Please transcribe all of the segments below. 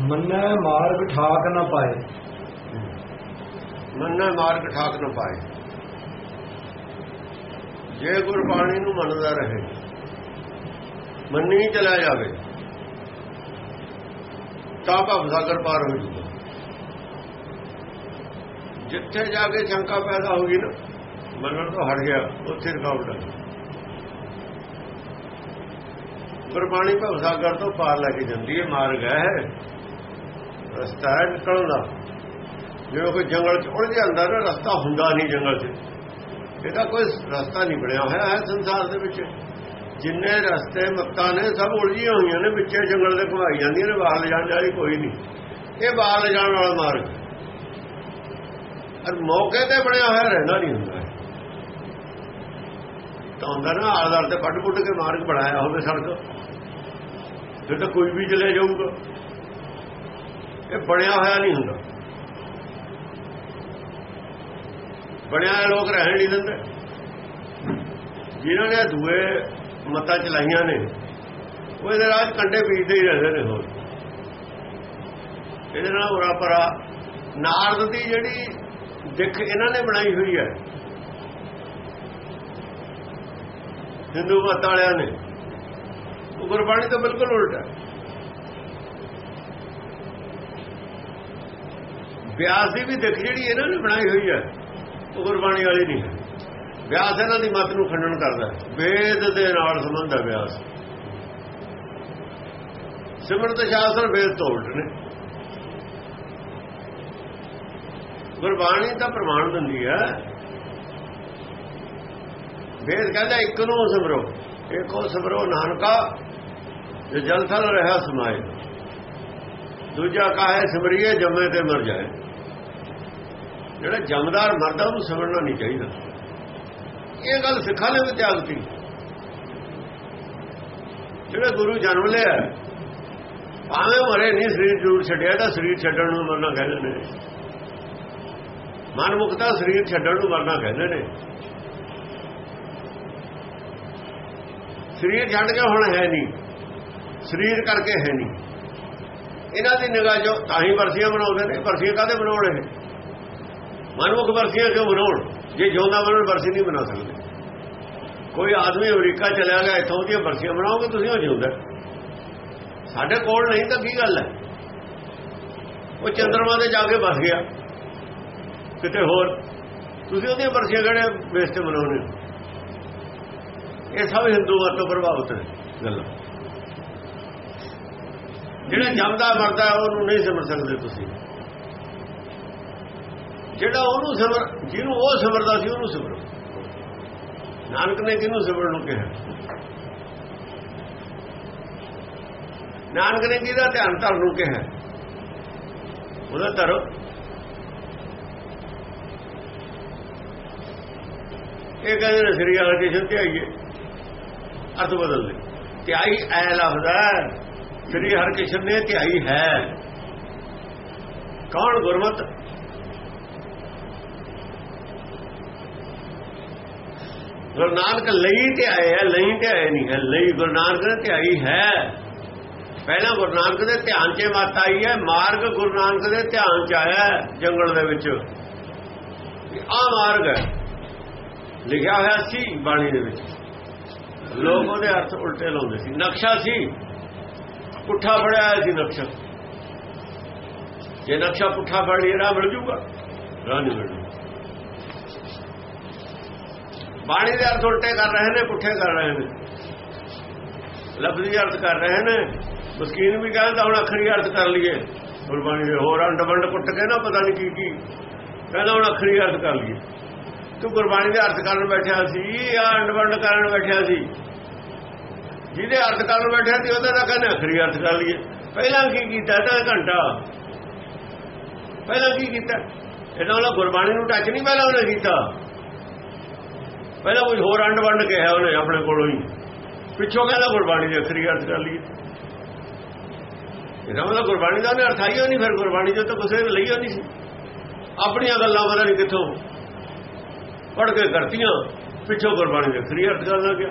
ਮੰਨੈ ਮਾਰਗ ਠਾਕ ਨਾ ਪਾਏ। ਮੰਨੈ ਮਾਰਗ ਠਾਕ ਨਾ ਪਾਏ। ਜੇ ਗੁਰਬਾਣੀ ਨੂੰ ਮੰਨਦਾ ਰਹੇ, ਮੰਨੀ ਚਲਾ ਜਾਵੇ, ਤਾਂ ਭਵ ਸਾਗਰ ਪਾਰ ਹੋ ਜੂਗਾ। ਜਿੱਥੇ ਜਾ ਕੇ ਸ਼ੰਕਾ ਪੈਦਾ ਹੋ ਗਈ ਨਾ, ਮੰਨਣ ਤੋਂ ਹਟ ਗਿਆ, ਉੱਥੇ ਰਕਾਵਟ ਆ ਗੁਰਬਾਣੀ ਭਵ ਸਾਗਰ ਤੋਂ ਪਾਰ ਲੈ ਕੇ ਜਾਂਦੀ ਹੈ, ਮਾਰਗ ਹੈ। ਰਸਤਾ ਹੈ ਨਿਕਲਣ। ਦਾ ਜਿਵੇਂ ਕੋਈ ਜੰਗਲ ਚ ਉਲਝ ਜਾਂਦਾ ਨਾ, ਰਸਤਾ ਹੁੰਦਾ ਨਹੀਂ ਜੰਗਲ 'ਚ। ਇਹਦਾ ਕੋਈ ਰਸਤਾ ਨਹੀਂ ਬਣਿਆ ਹੋਇਆ ਹੈ ਸੰਸਾਰ ਦੇ ਵਿੱਚ। ਜਿੰਨੇ ਰਸਤੇ ਮੱਤਾਂ ਨੇ, ਸਭ ਉਲਝੀਆਂ ਹੋਈਆਂ ਨੇ, ਵਿੱਚੇ ਜੰਗਲ ਦੇ ਘੁਮਾਈ ਜਾਂਦੀਆਂ ਨੇ, ਬਾਹਰ ਲਿਜਾਣ ਵਾਲੀ ਕੋਈ ਨਹੀਂ। ਇਹ ਬਾਹਰ ਲਿਜਾਣ ਵਾਲਾ ਮਾਰਗ। ਅਰ ਮੌਕੇ ਤੇ ਬਣਿਆ ਹੋਇਆ ਰਹਿੰਦਾ ਨਹੀਂ ਹੁੰਦਾ। ਤਾਂ ਹੁੰਦਾ ਨਾ ਆਜ਼ਾਦ ਤੇ ਫੱਟ ਫੁੱਟ ਕੇ ਮਾਰਗ ਬਣਾਇਆ ਹੋਵੇ ਸੜਕ। ਫਿਰ ਤਾਂ ਕੋਈ ਵੀ ਚਲੇ ਜਾਊਗਾ। ਇਹ ਬਣਿਆ ਹੋਇਆ ਨਹੀਂ ਹੁੰਦਾ। ਬਣਿਆ ਹੋਇਆ ਲੋਕ ਰਹਿਣ ਨਹੀਂ ਦਿੰਦੇ। ਜਿਨ੍ਹਾਂ ਨੇ ਦੂਏ ਮਤਾਂ ਚਲਾਈਆਂ ਨੇ, ਉਹ ਇਹਦੇ ਰਾਜ ਕੰਡੇ ਪੀਦੇ ਹੀ ਰਹਿੰਦੇ ਨੇ ਹੋਰ। ਇਹਦੇ ਨਾਲ ਉਰਾ ਪਰਾ ਨਾਰਦ ਦੀ ਜਿਹੜੀ ਦਿੱਖ ਇਹਨਾਂ ਨੇ ਬਣਾਈ ਹੋਈ ਹੈ, ਹਿੰਦੂ ਮਤ ਵਾਲਿਆਂ ਨੇ, ਉਹ ਗੁਰਬਾਣੀ ਤੋਂ ਬਿਲਕੁਲ ਉਲਟਾ ਵਿਆਸ ਦੀ ਵੀ ਦਿੱਖ ਜਿਹੜੀ ਇਹਨਾਂ ਨੇ ਬਣਾਈ ਹੋਈ ਹੈ, ਉਹ ਗੁਰਬਾਣੀ ਵਾਲੀ ਨਹੀਂ ਹੈ। ਵਿਆਸ ਇਹਨਾਂ ਦੀ ਮਤ ਨੂੰ ਖੰਡਨ ਕਰਦਾ ਵੇਦ ਦੇ ਨਾਲ ਸੰਬੰਧ ਹੈ ਵਿਆਸ ਸਿਮਰਤ ਸ਼ਾਸਤਰ ਵੇਦ ਤੋਂ ਉਲਟ ਨੇ। ਗੁਰਬਾਣੀ ਤਾਂ ਪ੍ਰਮਾਣ ਦਿੰਦੀ ਹੈ। ਵੇਦ ਕਹਿੰਦਾ, ਇੱਕ ਨੂੰ ਸਿਮਰੋ, ਇੱਕੋ ਸਿਮਰੋ ਨਾਨਕਾ, ਜੋ ਜਲ ਥਲ ਰਹਾ ਸਮਾਏ। ਦੂਜਾ ਕਾਹੇ ਸਿਮਰੀਏ, ਜੰਮੇ ਤੇ ਮਰ ਜਾਏ। ਜਿਹੜਾ ਜਮਦਾਰ ਮਰਦਾ, ਉਹਨੂੰ ਸਮਝਣਾ ਨਹੀਂ ਚਾਹੀਦਾ। ਇਹ ਗੱਲ ਸਿੱਖਾਂ ਨੇ ਵੀ ਤਿਆਗਤੀ ਜਿਹੜਾ ਗੁਰੂ ਜਨਮ ਲਿਆ, ਭਾਵੇਂ ਮਰੇ ਨਹੀਂ, ਸਰੀਰ ਜੂਰ ਛੱਡਿਆ ਤਾਂ ਸਰੀਰ ਛੱਡਣ ਨੂੰ ਮਰਨਾ ਕਹਿੰਦੇ ਨੇ। ਮਨ ਮੁਕਤਾ ਸਰੀਰ ਛੱਡਣ ਨੂੰ ਮਰਨਾ ਕਹਿੰਦੇ ਨੇ। ਸਰੀਰ ਛੱਡ ਕੇ ਹੁਣ ਹੈ ਨਹੀਂ। ਸਰੀਰ ਕਰਕੇ ਹੈ ਨਹੀਂ। ਇਹਨਾਂ ਦੀ ਨਿਗਾਹ ਜੋ ਤਾਂ ਹੀ ਵਰਸੀਆਂ ਬਣਾਉਂਦੇ ਨੇ ਵਰਸੀਆਂ ਕਾਦੇ ਬਣਾਉਣੇ ਮਨਮੁਖ ਵਰਸੀਆਂ ਕਿਉਂ ਬਣਾਉਣ ਜੇ ਜਿਉਂਦਾ ਬਣਨ ਵਰਸੀ ਨਹੀਂ ਬਣਾ ਸਕਦੇ। ਕੋਈ ਆਦਮੀ ਅਮਰੀਕਾ ਚਲਿਆ ਗਿਆ, ਇੱਥੋਂ ਦੀਆਂ ਵਰਸੀਆਂ ਬਣਾਓਗੇ ਤੁਸੀਂ ਉਹ ਜਿਉਂਦਾ ਸਾਡੇ ਕੋਲ ਨਹੀਂ ਤਾਂ ਕੀ ਗੱਲ ਹੈ? ਉਹ ਚੰਦਰਮਾ ਤੇ ਜਾ ਕੇ ਵਸ ਗਿਆ। ਕਿਤੇ ਹੋਰ। ਤੁਸੀਂ ਉਹਦੀਆਂ ਵਰਸੀਆਂ ਕਿਹੜੇ ਬੇਸ ਤੇ ਬਣਾਉਣੇ ਇਹ ਸਭ ਹਿੰਦੂ ਮਤ ਤੋਂ ਪ੍ਰਭਾਵਿਤ ਨੇ ਗੱਲਾਂ। ਜਿਹੜਾ ਜਮਦਾ ਮਰਦਾ ਉਹਨੂੰ ਨਹੀਂ ਸਮਝ ਸਕਦੇ ਤੁਸੀਂ। ਜਿਹੜਾ ਉਹਨੂੰ ਸਿਮਰ, ਜਿਹਨੂੰ ਉਹ ਸਿਮਰਦਾ ਸੀ, ਉਹਨੂੰ ਸਿਮਰੋ। ਨਾਨਕ ਨੇ ਕਿਹਨੂੰ ਸਿਮਰਨ ਨੂੰ ਕਿਹਾ? ਨਾਨਕ ਨੇ ਕਿਹਦਾ ਧਿਆਨ ਧਰਨ ਨੂੰ ਕਿਹਾ? ਉਹਦਾ ਧਰੋ ਇਹ ਕਹਿੰਦੇ ਨੇ, ਸ੍ਰੀ ਹਰਿਕ੍ਰਿਸ਼ਨ ਤੇ ਆਈਏ ਅਰਥ ਬਦਲ ਲੈ ਧਿਆਈ ਐ ਲਫ਼ਜ਼ ਹੈ। ਸ੍ਰੀ ਹਰਕ੍ਰਿਸ਼ਨ ਨੇ ਧਿਆਈ ਹੈ। ਕੌਣ ਗੁਰਮਤ? ਗੁਰੂ ਨਾਨਕ ਲਈ ਤੇ ਆਏ ਹੈ, ਲਈ ਤੇ ਆਏ ਨਹੀਂ ਹੈ, ਲਈ ਗੁਰੂ ਨਾਨਕ ਨੇ ਧਿਆਈ ਹੈ। ਪਹਿਲਾਂ ਗੁਰੂ ਨਾਨਕ ਦੇ ਧਿਆਨ 'ਚ ਮਤ ਆਈ ਹੈ, ਮਾਰਗ ਗੁਰੂ ਨਾਨਕ ਦੇ ਧਿਆਨ 'ਚ ਆਇਆ ਜੰਗਲ ਦੇ ਵਿੱਚ। ਆ ਮਾਰਗ ਹੈ। ਲਿਖਿਆ ਹੋਇਆ ਸੀ ਬਾਣੀ ਦੇ ਵਿੱਚ। ਲੋਕ ਉਹਦੇ ਅਰਥ ਉਲਟੇ ਲਾਉਂਦੇ ਸੀ। ਨਕਸ਼ਾ ਸੀ। ਪੁੱਠਾ ਫੜਿਆ ਸੀ ਨਕਸ਼ਾ। ਜੇ ਨਕਸ਼ਾ ਪੁੱਠਾ ਫੜ ਲਿਆ ਰਾਹ ਮਿਲ ਜੂਗਾ। ਰਾਹ ਨਹੀਂ ਮਿਲੂ ਬਾਣੀ ਦੇ ਅਰਥ ਉਲਟੇ ਕਰ ਰਹੇ ਨੇ, ਪੁੱਠੇ ਕਰ ਰਹੇ ਨੇ। ਲਫ਼ਜ਼ੀ ਅਰਥ ਕਰ ਰਹੇ ਨੇ। ਮਸਕੀਨ ਵੀ ਕਹਿੰਦਾ, ਹੁਣ ਅਖਰੀ ਅਰਥ ਕਰ ਲਈਏ। ਗੁਰਬਾਣੀ ਦੇ ਹੋਰ ਅੰਡ ਬੰਡ ਪੁੱਟ ਕੇ ਨਾ, ਪਤਾ ਨਹੀਂ ਕੀ ਕੀ। ਕਹਿੰਦਾ, ਹੁਣ ਅਖਰੀ ਅਰਥ ਕਰ ਲਈਏ। ਤੂੰ ਗੁਰਬਾਣੀ ਦੇ ਅਰਥ ਕਰਨ ਬੈਠਿਆ ਸੀ ਆ ਅੰਡ ਬੰਡ ਕਰਨ ਬੈਠਿਆ ਸੀ। ਜਿਹਦੇ ਅਰਥ ਕਰਨ ਬੈਠਿਆ ਸੀ, ਉਹਦਾ ਤਾਂ ਕਹਿੰਦੇ, ਅਖਰੀ ਅਰਥ ਕਰ ਲਈਏ। ਪਹਿਲਾਂ ਕੀ ਕੀਤਾ ਤਾਂ ਘੰਟਾ? ਪਹਿਲਾਂ ਕੀ ਕੀਤਾ? ਇਹਨਾਂ ਵਾਲਾ ਗੁਰਬਾਣੀ ਨੂੰ ਟੱਚ ਨਹੀਂ ਪਹਿਲਾਂ ਉਹਨੇ ਕੀਤਾ। ਪਹਿਲਾਂ ਕੁਝ ਹੋਰ ਅੰਡ ਵੰਡ ਕਿਹਾ ਉਹਨੇ ਆਪਣੇ ਕੋਲੋਂ ਹੀ। ਪਿੱਛੋਂ ਕਹਿੰਦਾ ਗੁਰਬਾਣੀ ਦੇ ਅਖਰੀ ਅਰਥ ਕਰ ਲਈਏ। ਇਹਦਾ ਮਤਲਬ ਗੁਰਬਾਣੀ ਦਾ ਉਹਨੇ ਅਰਥ ਆਈਓ ਨਹੀਂ, ਫਿਰ ਗੁਰਬਾਣੀ ਜੋ ਤਾਂ ਕਿਸੇ ਨੇ ਲਈਓ ਨਹੀਂ ਸੀ। ਆਪਣੀਆਂ ਗੱਲਾਂ ਪਤਾ ਨਹੀਂ ਕਿੱਥੋਂ ਪੜ ਕੇ ਕਰਤੀਆਂ। ਪਿੱਛੋਂ ਗੁਰਬਾਣੀ ਦੇ ਅਖਰੀ ਅਰਥ ਕਰਨ ਲੱਗਿਆ।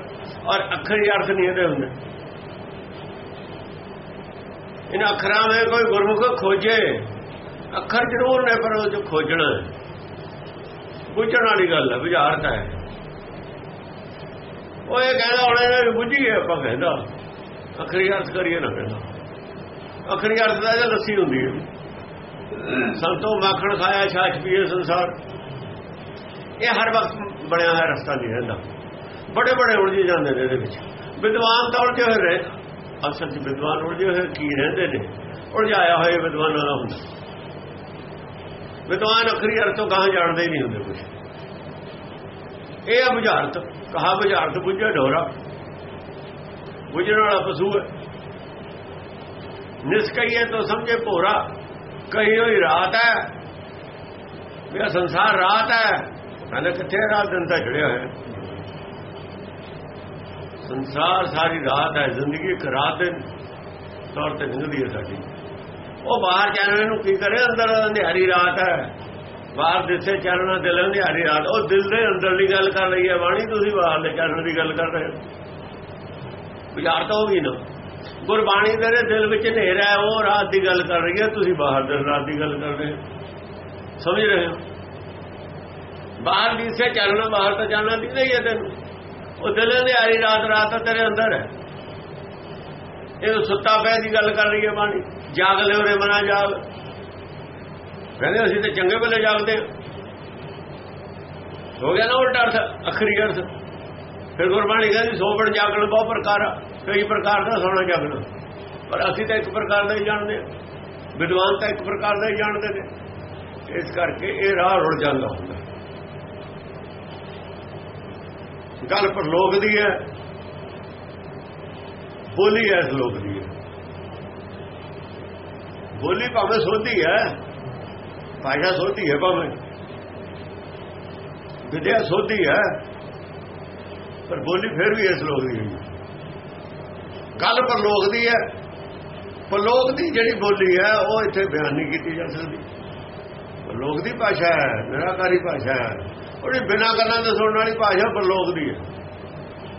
ਔਰ ਅਖਰੀ ਅਰਥ ਨਹੀਂ ਇਹਦੇ ਹੁੰਦੇ। ਇਹਨਾਂ ਅੱਖਰਾਂ ਵਿੱਚ ਕੋਈ ਗੁਰਮੁਖ ਖੋਜੇ। ਅੱਖਰ ਜ਼ਰੂਰ ਨੇ, ਪਰ ਉਹ ਜੋ ਖੋਜਣਾ ਹੈ। ਵਾਲੀ ਗੱਲ ਹੈ ਵਿਚਾਰਤਾ ਹੈ। ਉਹ ਇਹ ਕਹਿੰਦਾ ਹੁਣ ਇਹਨੇ ਬੁੱਝੀ ਹੈ ਆਪਾਂ ਕਹਿੰਦਾ। ਅਖਰੀ ਅਰਥ ਕਰੀਏ ਨਾ ਕਹਿੰਦਾ ਅਖਰੀ ਅਰਥ ਦਾ ਇਹ ਲੱਸੀ ਹੁੰਦੀ ਹੈ। ਸੰਤੋਂ ਮਾਖਣ ਖਾਇਆ ਛਾਛ ਪੀਏ ਸੰਸਾਰ। ਇਹ ਹਰ ਵਕਤ ਬਣਿਆ ਹੋਇਆ ਰਸਤਾ ਨਹੀਂ ਰਹਿੰਦਾ। ਬੜੇ ਬੜੇ ਉਲਝੇ ਜਾਂਦੇ ਨੇ ਇਹਦੇ ਵਿੱਚ। ਵਿਦਵਾਨ ਤਾਂ ਉਲਝੇ ਹੋਏ ਰਹੇ ਅਸਲ ਚ ਵਿਦਵਾਨ ਉਲਝੇ ਹੋਏ ਕੀ ਰਹਿੰਦੇ ਨੇ? ਉਲਝਾਇਆ ਹੋਏ ਵਿਦਵਾਨਾਂ ਦਾ ਹੁੰਦਾ। ਵਿਦਵਾਨ ਅਖਰੀ ਅਰਥ ਤੋਂ ਕਹਾਂ ਜਾਣਦੇ ਹੀ ਨਹੀਂ ਹੁੰਦੇ ਕੁਝ ਇਹ ਆ ਬੁਝਾਰਤ, ਕਹਾ ਬੁਝਾਰਤ ਬੁੱਝੇ ਢੋਰਾ ਬੁੱਝਣ ਵਾਲਾ ਪਸ਼ੂ ਹੈ ਨਿਸਕਈਏ ਤੋਂ ਸਮਝੇ ਭੋਰਾ, ਕਹੀ ਹੋਈ ਰਾਤ ਹੈ। ਇਹ ਸੰਸਾਰ ਰਾਤ ਹੈ। ਕਹਿੰਦੇ ਕਿੱਥੇ ਰਾਤ, ਦਿਨ ਤਾਂ ਚੜਿਆ ਹੋਇਆ। ਸੰਸਾਰ ਸਾਰੀ ਰਾਤ ਹੈ, ਜ਼ਿੰਦਗੀ ਇੱਕ ਰਾਤ ਦੇ ਤੌਰ ਤੇ ਨਿਕਲਦੀ ਹੈ ਸਾਡੀ। ਉਹ ਬਾਹਰ ਚੱਲਣ ਨੂੰ ਕੀ ਕਰੇ? ਅੰਦਰ ਅੰਧਿਆਰੀ ਰਾਤ ਹੈ। ਬਾਹਰ ਦਿਸੇ ਚੱਲਣਾ ਦਿਲ ਅੰਧਿਆਰੀ ਰਾਤ। ਉਹ ਦਿਲ ਦੇ ਅੰਦਰਲੀ ਗੱਲ ਕਰ ਰਹੀ ਹੈ, ਬਾਣੀ ਤੁਸੀਂ ਬਾਹਰ ਦੇ ਚਰਨ ਦੀ ਗੱਲ ਕਰ ਰਹੇ ਹੋ। ਵਿਚਾਰ ਤਾਂ ਹੋ ਗਈ ਨਾ। ਗੁਰਬਾਣੀ ਤੇਰੇ ਦਿਲ ਵਿੱਚ ਹਨੇਰਾ ਹੈ, ਉਹ ਰਾਤ ਦੀ ਗੱਲ ਕਰ ਰਹੀ ਹੈ, ਤੁਸੀਂ ਬਾਹਰ ਦੇ ਰਾਤ ਦੀ ਗੱਲ ਕਰ ਰਹੇ ਹੋ। ਸਮਝ ਰਹੇ ਹੋ? ਬਾਹਰ ਦਿਸੇ ਚੱਲਣਾ ਬਾਹਰ ਤਾਂ ਜਾਣਾ ਨਹੀਂ ਨਹੀਂ ਹੈ ਤੈਨੂੰ। ਉਹ ਦਿਲ ਅੰਧਿਆਰੀ ਰਾਤ ਰਾਤ ਤੇਰੇ ਅੰਦਰ ਹੈ। ਇਹ ਸੁੱਤਾ ਪਿਆ ਦੀ ਗੱਲ ਕਰ ਰਹੀ ਹੈ ਬਾਣੀ। ਜਾਗ ਲਿਓ ਰੇ ਮਨਾ ਜਾਗ। ਕਹਿੰਦੇ ਅਸੀਂ ਤੇ ਚੰਗੇ ਵੇਲੇ ਜਾਗਦੇ ਹਾਂ। ਹੋ ਗਿਆ ਨਾ ਉਲਟਾ ਅਰਥ, ਅਖਰੀ ਅਰਥ। ਫਿਰ ਗੁਰਬਾਣੀ ਕਹਿੰਦੀ ਸੋਵਣ ਜਾਗਣ ਬਹੁਤ ਪ੍ਰਕਾਰ, ਕਈ ਪ੍ਰਕਾਰ ਦਾ ਸੋਣਾ ਜਾਗਣਾ। ਪਰ ਅਸੀਂ ਤਾਂ ਇੱਕ ਪ੍ਰਕਾਰ ਦਾ ਹੀ ਜਾਣਦੇ ਹਾਂ। ਵਿਦਵਾਨ ਤਾਂ ਇੱਕ ਪ੍ਰਕਾਰ ਦਾ ਹੀ ਜਾਣਦੇ ਨੇ। ਇਸ ਕਰਕੇ ਇਹ ਰਾਹ ਰੁੜ ਜਾਂਦਾ ਹੁੰਦਾ। ਗੱਲ ਪਰ ਲੋਕ ਦੀ ਹੈ। ਬੋਲੀ ਹੈ ਇਸ ਲੋਕ ਦੀ ਹੈ। ਬੋਲੀ ਭਾਵੇਂ ਸੋਧੀ ਹੈ। ਭਾਸ਼ਾ ਸੋਧੀ ਹੈ ਭਾਵੇਂ। ਵਿਦਿਆ ਸੋਧੀ ਹੈ, ਪਰ ਬੋਲੀ ਫਿਰ ਵੀ ਇਸ ਲੋਕ ਦੀ ਹੈ ਗੱਲ ਪਰ ਲੋਕ ਦੀ ਹੈ। ਪਰ ਲੋਕ ਦੀ ਜਿਹੜੀ ਬੋਲੀ ਹੈ, ਉਹ ਇੱਥੇ ਬਿਆਨ ਨਹੀਂ ਕੀਤੀ ਜਾ ਸਕਦੀ। ਲੋਕ ਦੀ ਭਾਸ਼ਾ ਹੈ, ਨਿਰਾਕਾਰੀ ਭਾਸ਼ਾ ਹੈ। ਉਹਦੀ ਬਿਨਾਂ ਗੱਲਾਂ ਦੇ ਸੁਣਨ ਵਾਲੀ ਭਾਸ਼ਾ ਪਰ ਲੋਕ ਦੀ ਹੈ।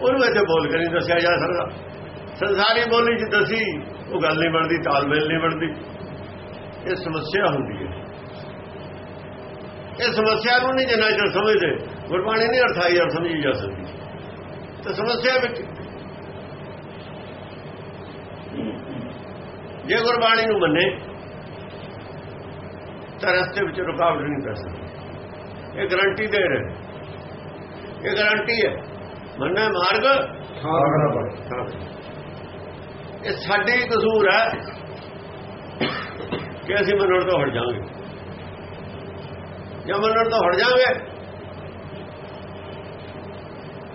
ਉਹਨੂੰ ਇੱਥੇ ਬੋਲ ਕੇ ਨਹੀਂ ਦੱਸਿਆ ਜਾ ਸਕਦਾ। ਸੰਸਾਰੀ ਬੋਲੀ ਚ ਦੱਸੀ, ਉਹ ਗੱਲ ਨਹੀਂ ਬਣਦੀ, ਤਾਲਮੇਲ ਨਹੀਂ ਬਣਦੀ। ਇਹ ਸਮੱਸਿਆ ਹੁੰਦੀ ਹੈ। ਇਹ ਸਮੱਸਿਆ ਨੂੰ ਨਹੀਂ ਜਿੰਨਾ ਚਿਰ ਸਮਝਦੇ। ਗੁਰਬਾਣੀ ਨਹੀਂ ਅਰਥਾਈ ਅਰ ਸਮਝੀ ਜਾ ਸਕਦੀ। ਤੇ ਸਮੱਸਿਆ ਵਿੱਚ ਜੇ ਗੁਰਬਾਣੀ ਨੂੰ ਮੰਨੇ ਤਾਂ ਰਸਤੇ ਵਿੱਚ ਰੁਕਾਵਟ ਨਹੀਂ ਪੈ ਸਕਦੀ। ਇਹ ਗਾਰੰਟੀ ਦੇ ਰਹੇ। ਇਹ ਗਾਰੰਟੀ ਹੈ। ਮੰਨੇ ਮਾਰਗ ਇਹ ਸਾਡੇ ਹੀ ਕਸੂਰ ਹੈ ਕਿ ਅਸੀਂ ਮੰਨਣ ਤੋਂ ਹਟ ਜਾਵਾਂਗੇ। ਜੇ ਮੰਨਣ ਤੋਂ ਹਟ ਜਾਵਾਂਗੇ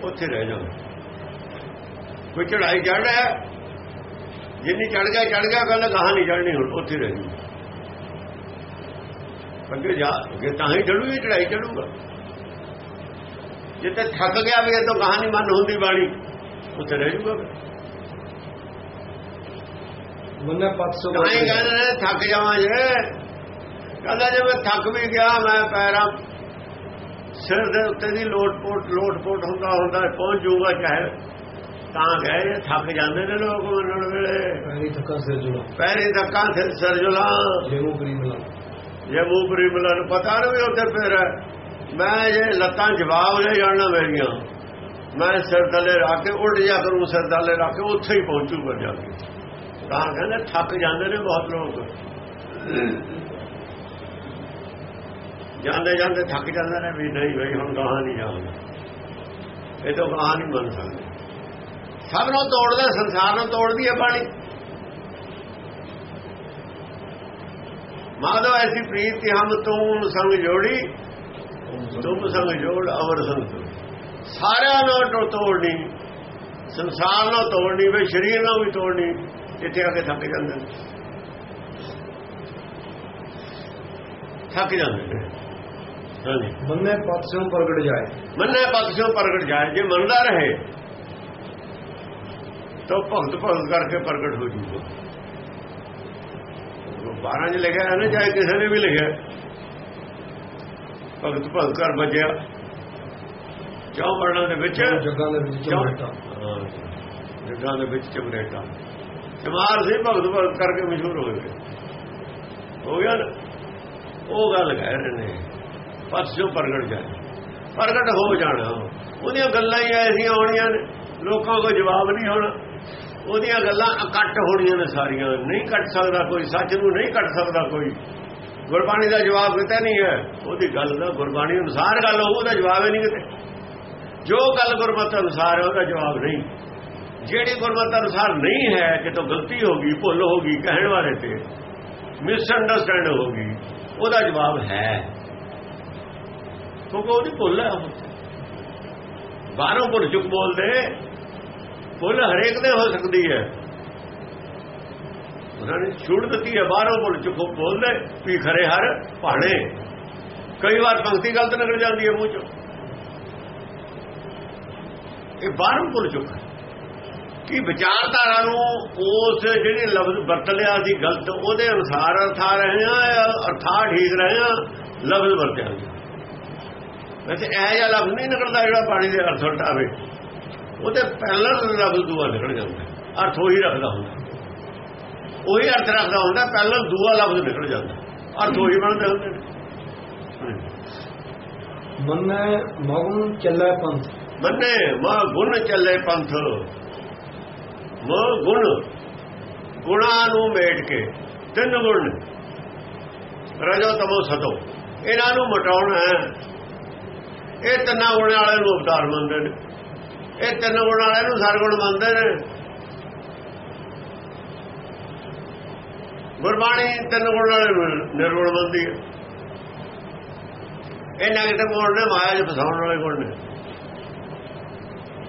ਉੱਥੇ ਰਹਿ ਜਾਵਾਂਗੇ। ਕੋਈ ਚੜਾਈ ਚੜ ਰਿਹਾ ਜਿੰਨੀ ਚੜ ਗਿਆ ਚੜ ਗਿਆ ਗੱਲ ਕਹਾਂ ਨਹੀਂ ਚੜਨੀ ਹੁਣ ਉੱਥੇ ਰਹਿ ਜੂ ਅੱਗੇ ਜਾ ਅੱਗੇ ਤਾਂ ਹੀ ਚੜੂਗੀ ਚੜਾਈ ਚੜੂਗਾ ਜਿੱਤੇ ਥੱਕ ਗਿਆ ਵੀ ਇਹ ਤਾਂ ਕਹਾਣੀ ਮਨ ਹੁੰਦੀ ਬਾਣੀ ਉੱਥੇ ਰਹਿ ਜੂਗਾ ਮੰਨੇ ਪਤ ਸੋ ਤਾਂ ਹੀ ਕਹਿੰਦੇ ਥੱਕ ਜਾਵਾਂ ਜੇ ਕਹਿੰਦਾ ਜੇ ਮੈਂ ਥੱਕ ਵੀ ਗਿਆ ਮੈਂ ਪੈਰਾਂ ਸਿਰ ਦੇ ਉੱਤੇ ਦੀ ਲੋਟ-ਪੋਟ ਲੋਟ-ਪੋਟ ਹੁੰਦਾ ਹੁੰਦਾ ਪਹੁੰਚ ਜਾਊਗਾ ਚਾਹੇ ਤਾਂ ਗਏ ਥੱਕ ਜਾਂਦੇ ਨੇ ਲੋਕ ਮੰਨਣ ਵੇਲੇ। ਪੈਰੀ ਥੱਕਾ ਸਿਰ ਜੁੜਾ ਪੈਰੀ ਧੱਕਾਂ ਸਿਰ ਸਰਜਲਾ ਜੇਮੂ ਕਰੀ ਮਿਲਾ ਜੇ ਮੂੰਹ ਪਰੀ ਮਿਲਣ ਪਤਾ ਨਹੀਂ ਵੀ ਉੱਥੇ ਫਿਰ ਮੈਂ ਜੇ ਲੱਤਾਂ ਜਵਾਬ ਲੈ ਜਾਣਾ ਮੇਰੀਆਂ ਮੈਂ ਸਿਰ ਥੱਲੇ ਰੱਖ ਕੇ ਉੱਡ ਜਾ ਕਰੂੰ ਸਿਰ ਥੱਲੇ ਰੱਖ ਕੇ ਉੱਥੇ ਹੀ ਪਹੁੰਚੂ ਕਰ ਜਾ ਕੇ। ਤਾਂ ਕਹਿੰਦੇ ਥੱਕ ਜਾਂਦੇ ਨੇ ਬਹੁਤ ਲੋਕ। ਜਾਂਦੇ ਜਾਂਦੇ ਥੱਕ ਜਾਂਦੇ ਨੇ ਵੀ ਨਹੀਂ ਬਈ ਹੁਣ ਕਹਾਂ ਨਹੀਂ ਜਾਣਾ। ਇਹ ਤਾਂ ਕਹਾਂ ਨਹੀਂ ਮੰਨ ਸਕਦੇ। ਸਭ ਨੂੰ ਤੋੜਦਾ, ਸੰਸਾਰ ਨੂੰ ਤੋੜਦੀ ਹੈ ਬਾਣੀ। ਮਾਧੋ ਐਸੀ ਪ੍ਰੀਤ ਹਮ ਤੂੰ ਸੰਗ ਜੋੜੀ, ਤੁਮ ਸੰਗ ਜੋੜ ਅਵਰ ਸੰਗ ਸਾਰਿਆਂ ਨਾਲ ਤੋੜਨੀ, ਸੰਸਾਰ ਨਾਲ ਤੋੜਨੀ ਵੇ ਸ਼ਰੀਰ ਨਾਲ ਵੀ ਤੋੜਨੀ ਇੱਥੇ ਆ ਕੇ ਥੱਕ ਜਾਂਦੇ ਥੱਕ ਜਾਂਦੇ ਨੇ। ਮੰਨੇ ਪਤ ਸੋ ਪ੍ਰਗਟ ਜਾਏ। ਮੰਨੇ ਪਕਸ਼ੋਂ ਪ੍ਰਗਟ ਜਾਏ ਜੇ ਮੰਨਦਾ ਰਹੇ ਤਾਂ ਭਗਤ ਭਗਤ ਕਰਕੇ ਪ੍ਰਗਟ ਹੋ ਜੂਗਾ। ਉਹ 12 ਚ ਲਿਖਿਆ ਹੈ ਨਾ ਚਾਹੇ ਕਿਸੇ ਨੇ ਵੀ ਲਿਖਿਆ ਭਗਤ ਭਗਤ ਕਰ ਬਜਿਆ ਚੌਂ ਵਰਣਾਂ ਦੇ ਵਿੱਚ ਜੱਗਾਂ ਦੇ ਵਿੱਚ ਚੌਂ ਚਮਟਾ ਹਾਂ, ਜੱਗਾਂ ਦੇ ਵਿੱਚ ਚਮਰੇਟਾ। ਚਮਾਰ ਸੀ ਭਗਤ ਭਗਤ ਕਰਕੇ ਮਸ਼ਹੂਰ ਹੋ ਗਏ। ਹੋ ਗਿਆ ਨਾ। ਉਹ ਗੱਲ ਕਹਿ ਰਹੇ ਨੇ। ਪਰਸ ਪਰਸੋਂ ਪ੍ਰਗਟ ਜਾਏ। ਪ੍ਰਗਟ ਹੋ ਜਾਣਾ ਉਹਦੀਆਂ ਗੱਲਾਂ ਹੀ ਐਸੀਆਂ ਹੋਣੀਆਂ ਨੇ, ਲੋਕਾਂ ਕੋਲ ਜਵਾਬ ਨਹੀਂ ਹੋਣਾ। ਉਹਦੀਆਂ ਗੱਲਾਂ ਇਕੱਠ ਹੋਣੀਆਂ ਨੇ ਸਾਰੀਆਂ। ਨਹੀਂ ਕੱਟ ਸਕਦਾ ਕੋਈ, ਸੱਚ ਨੂੰ ਨਹੀਂ ਕੱਟ ਸਕਦਾ ਕੋਈ। ਗੁਰਬਾਣੀ ਦਾ ਜਵਾਬ ਕਿਤੇ ਨਹੀਂ ਹੈ। ਉਹਦੀ ਗੱਲ ਦਾ ਗੁਰਬਾਣੀ ਅਨੁਸਾਰ ਗੱਲ ਹੋਊ, ਉਹਦਾ ਜਵਾਬ ਹੀ ਨਹੀਂ ਕਿਤੇ। ਜੋ ਗੱਲ ਗੁਰਮਤਿ ਅਨੁਸਾਰ ਹੈ, ਉਹਦਾ ਜਵਾਬ ਨਹੀਂ। ਜਿਹੜੀ ਗੁਰਮਤਿ ਅਨੁਸਾਰ ਨਹੀਂ ਹੈ, ਕਿਤੋਂ ਗਲਤੀ ਹੋ ਗਈ, ਭੁੱਲ ਹੋ ਗਈ, ਕਹਿਣ ਵਾਲੇ ਤੇ ਮਿਸ ਅੰਡਰਸਟੈਂਡ ਹੋ ਗਈ, ਉਹਦਾ ਜਵਾਬ ਹੈ। ਕਿਉਂਕਿ ਉਹਦੀ ਭੁੱਲ ਹੈ ਬਾਹਰੋਂ ਭੁੱਲ ਚੁੱਕ ਬੋਲਦੇ। ਭੁੱਲ ਹਰੇਕ ਦੇ ਹੋ ਸਕਦੀ ਹੈ। ਉਹਨਾਂ ਨੇ ਛੁੱਟ ਦਿੱਤੀ ਹੈ, ਬਾਹਰੋਂ ਭੁੱਲ ਚੁੱਕ ਬੋਲਦੇ। ਵੀ ਖਰੇ ਹਰ ਭਾਣੇ। ਕਈ ਵਾਰ ਪੰਕਤੀ ਗਲਤ ਨਿਕਲ ਜਾਂਦੀ ਹੈ ਮੂੰਹ ਚੋਂ। ਇਹ ਬਾਹਰੋਂ ਭੁੱਲ ਚੁੱਕ ਕਿ ਵਿਚਾਰਧਾਰਾ ਨੂੰ ਉਸ ਜਿਹੜੇ ਲਫ਼ਜ਼ ਵਰਤ ਲਿਆ ਸੀ ਗਲਤ, ਉਹਦੇ ਅਨੁਸਾਰ ਅਰਥਾ ਰਹੇ ਆ ਅਰਥਾ ਠੀਕ ਰਹੇ ਆ ਲਫ਼ਜ਼ ਵਰਤਿਆ ਗਿਆ। ਵੈਸੇ ਇਹ ਜਿਹਾ ਲਫ਼ਜ਼ ਨਹੀਂ ਨਿਕਲਦਾ ਜਿਹੜਾ ਪਾਣੀ ਦੇ ਅਰਥ ਉਲਟਾਵੇ ਉਹਦੇ ਪਹਿਲਾਂ ਲਫ਼ਜ਼ ਦੂਆ ਨਿਕਲ ਜਾਂਦਾ। ਅਰਥ ਉਹੀ ਰੱਖਦਾ ਹੁੰਦਾ। ਉਹੀ ਅਰਥ ਰੱਖਦਾ ਹੁੰਦਾ ਪਹਿਲਾਂ ਦੂਆ ਲਫ਼ਜ਼ ਨਿਕਲ ਜਾਂਦਾ। ਅਰਥ ਉਹੀ ਬਣਦੇ ਹੁੰਦੇ ਮੰਨੈ ਮਗਨ ਚੱਲੇ ਪੰਥ। ਮੰਨੇ ਮਾ ਗੁਣ ਚੱਲੇ ਪੰਥ। ਮਾ ਗੁਣ ਗੁਣਾ ਨੂੰ ਮੇਟ ਕੇ ਤਿੰਨ ਗੁਣ। ਰਜੋ ਤਮੋ ਸਤੋ। ਇਹਨਾਂ ਨੂੰ ਮਟਾਉਣਾ ਹੈ। ਇਹ ਤਿੰਨਾਂ ਗੁਣ ਵਾਲੇ ਨੂੰ ਅਵਤਾਰ ਮੰਨਦੇ ਨੇ। ਇਹ ਤਿੰਨ ਗੁਣ ਵਾਲੇ ਨੂੰ ਸਰਗੁਣ ਮੰਨਦੇ ਨੇ। ਗੁਰਬਾਣੀ ਤਿੰਨ ਗੁਣ ਵਾਲੇ ਨੂੰ ਨਿਰਗੁਣ ਮੰਨਦੀ ਹੈ। ਇਹ ਨੈਗੇਟਿਵ ਗੁਣ ਨੇ, ਮਾਇਆ 'ਚ ਫਸਾਉਣ ਵਾਲੇ ਗੁਣ ਨੇ।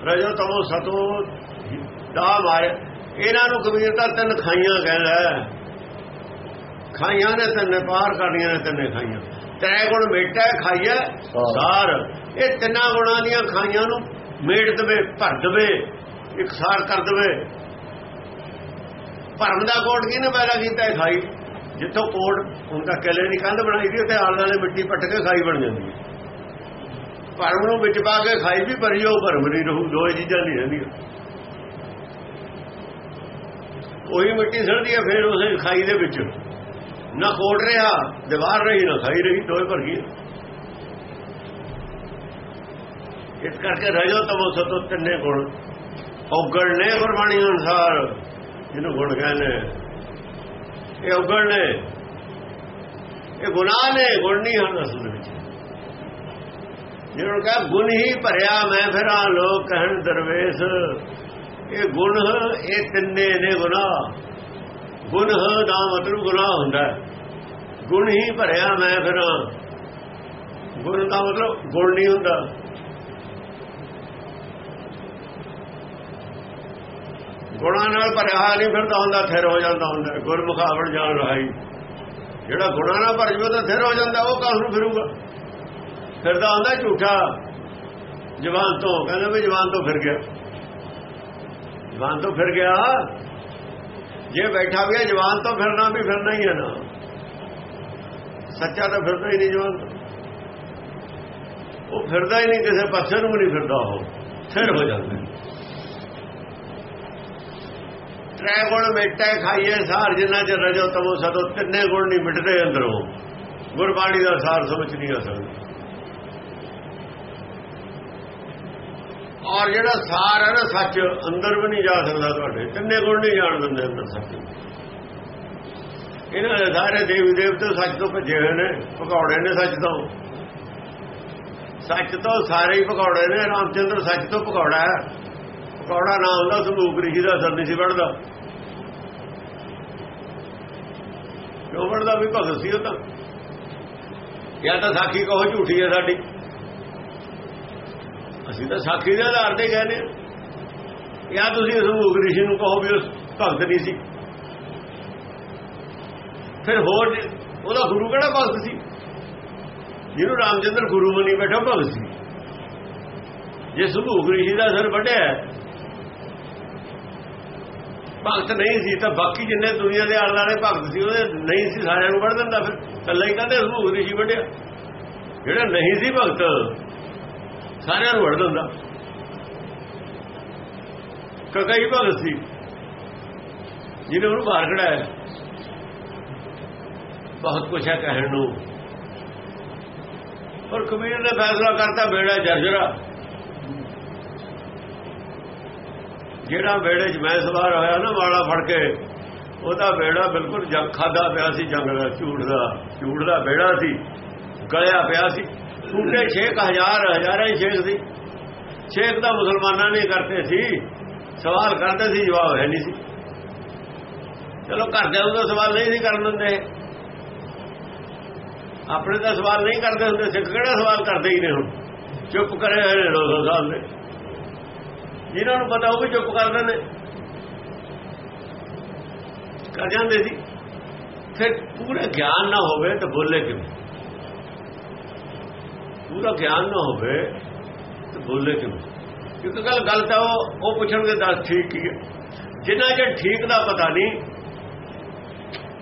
ਰਜੋ ਤਮੋ ਸਤੋ ਦਾ ਮਾਇਆ। ਇਹਨਾਂ ਨੂੰ ਕਬੀਰ ਦਾ ਤਿੰਨ ਖਾਈਆਂ ਕਹਿੰਦਾ ਖਾਈਆਂ ਨੇ ਤਿੰਨੇ, ਪਾਰ ਕਰਨੀਆਂ ਨੇ ਤਿੰਨੇ ਖਾਈਆਂ। ਤੈ ਗੁਣ ਮੇਟਾ ਖਾਈਆ ਸਾਰ। ਇਹ ਤਿੰਨਾਂ ਗੁਣਾਂ ਦੀਆਂ ਖਾਈਆਂ ਨੂੰ ਮੇੜ ਦਵੇ, ਭਰ ਦਵੇ, ਇਕਸਾਰ ਕਰ ਦਵੇ। ਭਰਮ ਦਾ ਕੋਟ ਕਿਹਨੇ ਪੈਦਾ ਕੀਤਾ ਹੈ ਖਾਈ? ਜਿੱਥੋਂ ਕੋਟ ਹੁੰਦਾ ਕਿਲੇ ਦੀ ਕੰਧ ਬਣਾਈ ਦੀ, ਉੱਥੇ ਆਲੇ ਵਾਲੇ ਮਿੱਟੀ ਪੱਟ ਕੇ ਖਾਈ ਬਣ ਜਾਂਦੀ ਹੈ। ਭਰਮ ਨੂੰ ਵਿੱਚ ਪਾ ਕੇ ਖਾਈ ਵੀ ਭਰੀ, ਉਹ ਭਰਮ ਨਹੀਂ ਰਹੂ, ਦੋ ਚੀਜ਼ਾਂ ਨਹੀਂ ਰਹਿੰਦੀਆਂ। ਉਹੀ ਮਿੱਟੀ ਸੜਦੀ ਹੈ, ਫਿਰ ਉਸੇ ਖਾਈ ਦੇ ਵਿੱਚ। ਨਾ ਕੋਟ ਰਿਹਾ, ਦੀਵਾਰ ਰਹੀ, ਨਾ ਖਾਈ ਰਹੀ ਦੋਏ ਭਰ ਗਈ ਇਸ ਕਰਕੇ ਰਜੋ ਤਮੋ ਸਤੋ ਤਿੰਨੇ ਗੁਣ। ਔਗਣ ਨੇ ਗੁਰਬਾਣੀ ਅਨੁਸਾਰ, ਜਿਹਨੂੰ ਗੁਣ ਕਹਿੰਦੇ ਇਹ ਔਗਣ ਨੇ। ਇਹ ਗੁਨਾਹ ਨੇ, ਗੁਣ ਨਹੀਂ ਹਨ ਅਸਲ ਵਿੱਚ। ਜਿਹਨੂੰ ਕਹਾ, ਗੁਣ ਹੀ ਭਰਿਆ ਮੈਂ ਫਿਰਾਂ, ਲੋਕ ਕਹਿਣ ਦਰਵੇਸ਼। ਇਹ ਗੁਣ, ਇਹ ਤਿੰਨੇ ਨੇ ਗੁਨਾਹ ਗੁਣ ਦਾ ਮਤਲਬ ਗੁਨਾਹ ਹੁੰਦਾ ਗੁਣ ਹੀ ਭਰਿਆ ਮੈਂ ਫਿਰਾਂ। ਗੁਣ ਦਾ ਮਤਲਬ ਗੁਣ ਨਹੀਂ ਹੁੰਦਾ। ਗੁਣਾਂ ਨਾਲ ਭਰਿਆ ਨਹੀਂ ਫਿਰਦਾ ਹੁੰਦਾ ਥਿਰ ਹੋ ਜਾਂਦਾ ਹੁੰਦਾ ਗੁਰਮੁਖਾਵਣ ਜਾਣ ਰਹਾਈ ਜਿਹੜਾ ਗੁਣਾਂ ਨਾਲ ਭਰ ਜਵੇ ਤਾਂ ਥਿਰ ਹੋ ਜਾਂਦਾ, ਉਹ ਕਾਹ ਨੂੰ ਫਿਰੂਗਾ ਫਿਰਦਾ ਹੁੰਦਾ ਝੂਠਾ। ਜਵਾਨ ਤੋਂ, ਕਹਿੰਦਾ ਵੀ ਜਵਾਨ ਤੋਂ ਫਿਰ ਗਿਆ। ਜਵਾਨ ਤੋਂ ਫਿਰ ਗਿਆ। ਜੇ ਬੈਠਾ ਵੀ ਹੈ, ਜਵਾਨ ਤੋਂ ਫਿਰਨਾ ਵੀ ਫਿਰਨਾ ਹੀ ਹੈ ਨਾ। ਸੱਚਾ ਤਾਂ ਫਿਰਦਾ ਹੀ ਨਹੀਂ ਜਵਾਨ ਤੋਂ। ਉਹ ਫਿਰਦਾ ਹੀ ਨਹੀਂ, ਕਿਸੇ ਪਾਸੇ ਨੂੰ ਵੀ ਨਹੀਂ ਫਿਰਦਾ ਉਹ। ਫਿਰ ਹੋ ਜਾਂਦਾ ਹੈ। ਤ੍ਰੈ ਗੁਣ ਮਿਟੇ ਖਾਈਏ, ਸਾਰ ਜਿੰਨਾ ਚ ਰਜੋ ਤਮੋ ਸਦੋ, ਤਿੰਨੇ ਗੁਣ ਨਹੀਂ ਮਿਟਦੇ ਅੰਦਰੋਂ। ਗੁਰਬਾਣੀ ਦਾ ਸਾਰ ਸਮਝ ਨਹੀਂ ਆ ਸਕਦਾ ਔਰ ਜਿਹੜਾ ਸਾਰ ਹੈ ਨਾ ਸੱਚ, ਅੰਦਰ ਵੀ ਨਹੀਂ ਜਾ ਸਕਦਾ ਤੁਹਾਡੇ। ਤਿੰਨੇ ਗੁਣ ਨਹੀਂ ਜਾਣ ਦਿੰਦੇ ਅੰਦਰ ਸੱਚ। ਇਹਨਾਂ ਦੇ ਸਾਰੇ ਦੇਵੀ ਦੇਵਤੇ ਸੱਚ ਤੋਂ ਭੱਜੇ ਹੋਏ ਨੇ, ਭਗੌੜੇ ਨੇ ਸੱਚ ਤੋਂ। ਸੱਚ ਤੋਂ ਸਾਰੇ ਹੀ ਭਗੌੜੇ ਨੇ, ਰਾਮਚੰਦਰ ਸੱਚ ਤੋਂ ਭਗੌੜਾ ਹੈ। ਕੌੜਾ ਨਾਮ ਹੁੰਦਾ ਸੰਦੂਕ ਰਿਸ਼ੀ ਦਾ ਸਰ ਨਹੀਂ ਸੀ ਵੜਦਾ ਕਿਉਂ ਵੜਦਾ ਵੀ ਭਗਤ ਸੀ ਉਹ ਤਾਂ? ਜਾਂ ਤਾਂ ਸਾਖੀ ਕਹੋ ਝੂਠੀ ਹੈ ਸਾਡੀ। ਅਸੀਂ ਤਾਂ ਸਾਖੀ ਦੇ ਆਧਾਰ ਤੇ ਕਹਿੰਦੇ ਹਾਂ। ਜਾਂ ਤੁਸੀਂ ਉਸ ਸੰਦੂਕ ਰਿਸ਼ੀ ਨੂੰ ਕਹੋ ਵੀ ਉਹ ਭਗਤ ਨਹੀਂ ਸੀ। ਫਿਰ ਹੋਰ ਉਹਦਾ ਗੁਰੂ ਕਿਹੜਾ ਭਗਤ ਸੀ? ਜਿਹਨੂੰ ਰਾਮਚੰਦਰ ਗੁਰੂ ਮੰਨੀ ਬੈਠਾ ਭਗਤ ਸੀ। ਜੇ ਸੰਦੂਕ ਰਿਸ਼ੀ ਦਾ ਸਰ ਵੱਡਿਆ ਭਗਤ ਨਹੀਂ ਸੀ ਤਾਂ ਬਾਕੀ ਜਿੰਨੇ ਦੁਨੀਆ ਦੇ ਆਲੇ ਦੁਆਲੇ ਭਗਤ ਸੀ, ਉਹਦੇ ਨਹੀਂ ਸੀ ਸਾਰਿਆਂ ਨੂੰ ਵੜ ਦਿੰਦਾ, ਫਿਰ ਕੱਲਾ ਹੀ ਕਹਿੰਦੇ ਸੰਦੂਕ ਰਿਸ਼ੀ ਵੱਡਿਆ। ਜਿਹੜਾ ਨਹੀਂ ਸੀ ਭਗਤ, ਸਾਰਿਆਂ ਨੂੰ ਵੜ ਦਿੰਦਾ। ਕਈ ਭਗਤ ਸੀ, ਜਿਹਨੇ ਉਹਨੂੰ ਬਾਹਰ ਕਢਾਇਆ। ਬਹੁਤ ਕੁਛ ਹੈ ਕਹਿਣ ਨੂੰ। ਔਰ ਕਬੀਰ ਨੇ ਫੈਸਲਾ ਕਰਤਾ, ਬੇੜਾ ਜਰਜਰਾ। ਜਿਹੜਾ ਬੇੜੇ 'ਚ ਮੈਂ ਸਵਾਰ ਹੋਇਆ ਨਾ ਮਾੜਾ ਫੜ ਕੇ, ਉਹਦਾ ਬੇੜਾ ਬਿਲਕੁਲ ਜੰਗ ਖਾਦਾ ਪਿਆ ਸੀ, ਜੰਗ ਦਾ ਝੂੜ ਦਾ ਝੂੜ ਦਾ ਬੇੜਾ ਸੀ, ਗਲਿਆ ਪਿਆ ਸੀ। ਟੂਟੇ 6000 ਹਜ਼ਾਰਾਂ ਹੀ ਸ਼ੇਖ ਸੀ। ਸ਼ੇਖ ਦਾ ਮੁਸਲਮਾਨਾਂ ਨੇ ਕਰਤੇ ਸੀ। ਸਵਾਲ ਕਰਦੇ ਸੀ, ਜਵਾਬ ਹੈ ਨਹੀਂ ਸੀ। ਚਲੋ ਘਰਦਿਆਂ ਨੂੰ ਸਵਾਲ ਨਹੀਂ ਸੀ ਕਰਨ ਦਿੰਦੇ। ਆਪਣੇ ਤਾਂ ਸਵਾਲ ਨਹੀਂ ਕਰਦੇ ਹੁੰਦੇ, ਸਿੱਖ ਕਿਹੜਾ ਸਵਾਲ ਕਰਦੇ ਹੀ ਨੇ ਹੁਣ? ਚੁੱਪ ਕਰੇ ਹੋਏ ਨੇ 200 ਸਾਲ ਦੇ। ਜਿਹਨਾਂ ਨੂੰ ਪਤਾ ਉਹ ਵੀ ਚੁੱਪ ਕਰਦੇ ਨੇ ਕਰ ਜਾਂਦੇ ਸੀ। ਫਿਰ ਪੂਰਾ ਗਿਆਨ ਨਾ ਹੋਵੇ ਤਾਂ ਬੋਲੇ ਕਿਵੇਂ ਪੂਰਾ ਗਿਆਨ ਨਾ ਹੋਵੇ ਤਾਂ ਬੋਲੇ ਕਿਵੇਂ ਕਿਉਂਕਿ ਗੱਲ ਗਲਤ ਹੈ ਉਹ ਉਹ ਪੁੱਛਣਗੇ ਦੱਸ ਠੀਕ ਕੀ ਹੈ। ਜਿੰਨਾ ਜੇ ਠੀਕ ਦਾ ਪਤਾ ਨਹੀਂ,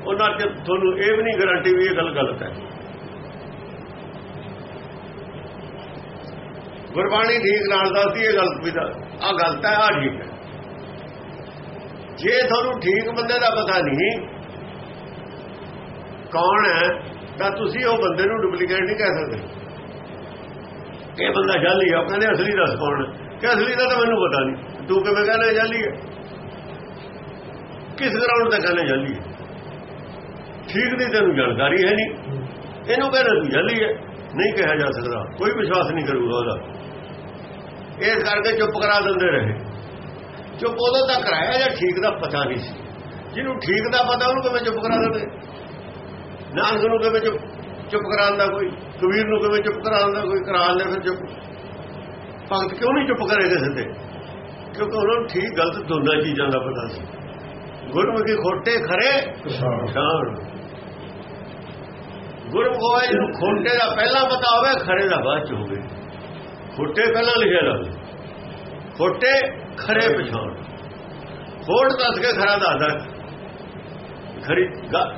ਉਹਨਾਂ ਤੇ ਤੁਹਾਨੂੰ ਇਹ ਵੀ ਨਹੀਂ ਗਾਰੰਟੀ ਵੀ ਇਹ ਗੱਲ ਗਲਤ ਹੈ। ਗੁਰਬਾਣੀ ਠੀਕ ਨਾਲ ਦੱਸਦੀ, ਇਹ ਗਲਤ ਵੀ ਦੱਸ ਆ ਗਲਤ ਹੈ ਆ ਠੀਕ ਹੈ। ਜੇ ਤੁਹਾਨੂੰ ਠੀਕ ਬੰਦੇ ਦਾ ਪਤਾ ਨਹੀਂ ਕੌਣ ਹੈ, ਤਾਂ ਤੁਸੀਂ ਉਹ ਬੰਦੇ ਨੂੰ ਡੁਪਲੀਕੇਟ ਨਹੀਂ ਕਹਿ ਸਕਦੇ। ਇਹ ਬੰਦਾ ਜਾਲੀ ਆ ਕਹਿੰਦੇ ਅਸਲੀ ਦੱਸ ਕੌਣ ਕਿ ਅਸਲੀ ਦਾ ਤਾਂ ਮੈਨੂੰ ਪਤਾ ਨਹੀਂ। ਤੂੰ ਕਿਵੇਂ ਕਹਿੰਦਾ ਜਾਲੀ ਹੈ? ਕਿਸ ਗਰਾਊਂਡ ਤੇ ਕਹਿੰਦਾ ਜਾਲੀ ਹੈ? ਠੀਕ ਨਹੀਂ ਤੈਨੂੰ ਜਾਣਕਾਰੀ ਹੈ ਨਹੀਂ। ਇਹਨੂੰ ਕਹਿੰਦਾ ਤੂੰ ਜਾਲੀ ਹੈ। ਨਹੀਂ ਕਿਹਾ ਜਾ ਸਕਦਾ। ਕੋਈ ਵਿਸ਼ਵਾਸ ਨਹੀਂ ਕਰੂਗਾ ਉਹਦਾ। ਇਸ ਕਰਕੇ ਚੁੱਪ ਕਰਾ ਦਿੰਦੇ ਰਹੇ। ਚੁੱਪ ਉਦੋਂ ਤੱਕ ਕਰਾਇਆ ਜਾਂ ਠੀਕ ਦਾ ਪਤਾ ਨਹੀਂ ਸੀ। ਜਿਹਨੂੰ ਠੀਕ ਦਾ ਪਤਾ ਉਹਨੂੰ ਕਿਵੇਂ ਚੁੱਪ ਕਰਾ ਦਿੰਦੇ? ਨਾਨਕ ਨੂੰ ਕਿਵੇਂ ਚੁੱਪ ਚੁੱਪ ਕਰਾਉਂਦਾ ਕੋਈ ਕਬੀਰ ਨੂੰ ਕਿਵੇਂ ਚੁੱਪ ਕਰਾਉਂਦਾ ਕੋਈ ਕਰਾ ਲੈ ਫਿਰ ਚੁੱਪ ਭਗਤ ਕਿਉਂ ਨਹੀਂ ਚੁੱਪ ਕਰੇ ਕਿਸੇ ਤੇ? ਕਿਉਂਕਿ ਉਹਨਾਂ ਨੂੰ ਠੀਕ ਗਲਤ ਦੋਨਾਂ ਚੀਜ਼ਾਂ ਦਾ ਪਤਾ ਸੀ। ਗੁਰਮੁਖੀ ਖੋਟੇ ਖਰੇ ਪਛਾਣ। ਗੁਰਮੁਖੀ ਨੂੰ ਖੋਟੇ ਦਾ ਪਹਿਲਾਂ ਪਤਾ ਹੋਵੇ ਖਰੇ ਦਾ ਬਾਅਦ ਚ ਹੋਵੇ। ਖੋਟੇ ਪਹਿਲਾਂ ਲਿਖਿਆ ਜਾਵੇ ਖੋਟੇ ਖਰੇ ਪਛਾਣ। ਖੋਟ ਦੱਸ ਕੇ ਖਰਾ ਦੱਸਦਾ। ਖਰੀ